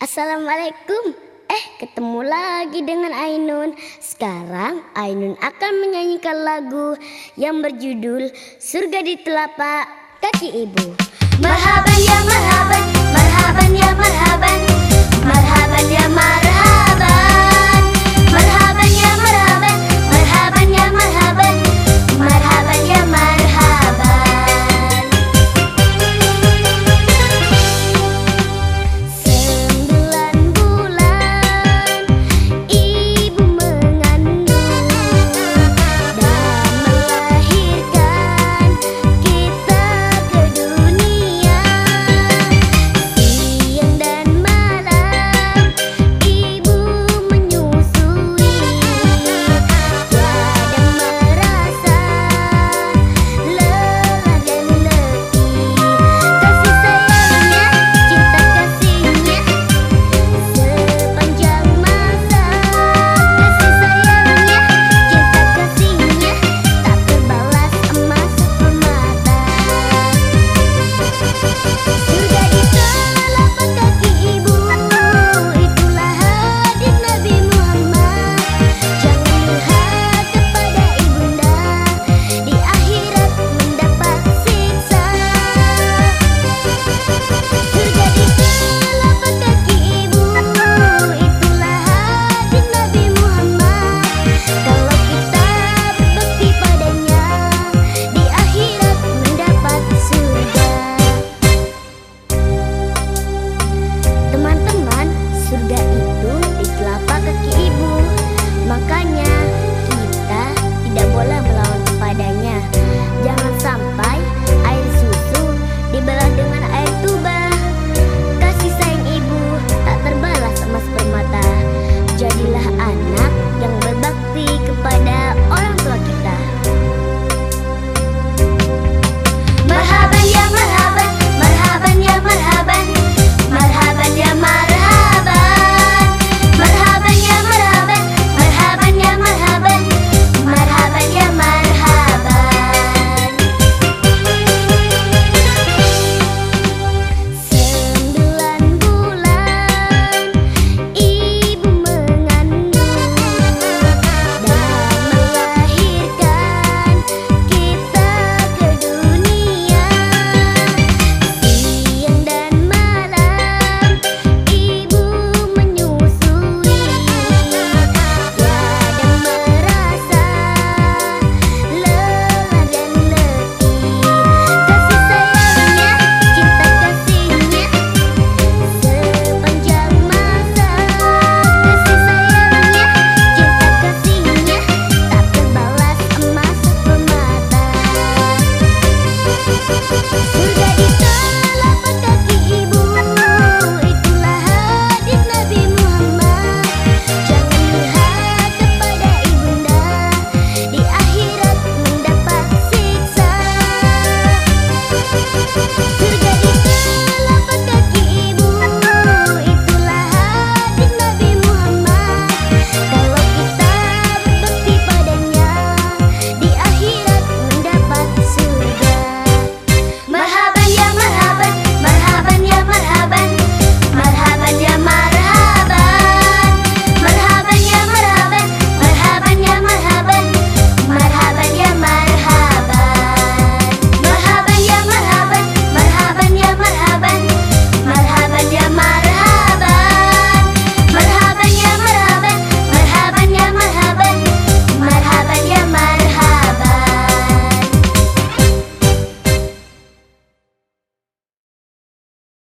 Assalamualaikum. Eh ketemu lagi dengan Ainun. Sekarang Ainun akan menyanyikan lagu Yang berjudul Surga di Telapak Kaki Ibu. Marhaban ya marhaban. Marhaban ya marhaban. Marhaban ya marhaban.